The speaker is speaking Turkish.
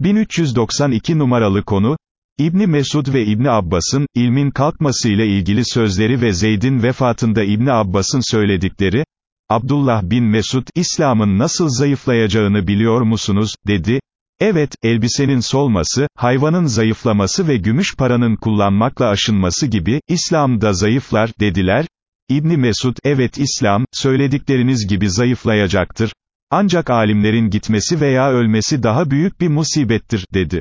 1392 numaralı konu, İbni Mesud ve İbni Abbas'ın, ilmin kalkmasıyla ilgili sözleri ve Zeyd'in vefatında İbni Abbas'ın söyledikleri, Abdullah bin Mesud, İslam'ın nasıl zayıflayacağını biliyor musunuz, dedi, evet, elbisenin solması, hayvanın zayıflaması ve gümüş paranın kullanmakla aşınması gibi, İslam da zayıflar, dediler, İbni Mesud, evet İslam, söyledikleriniz gibi zayıflayacaktır, ancak alimlerin gitmesi veya ölmesi daha büyük bir musibettir, dedi.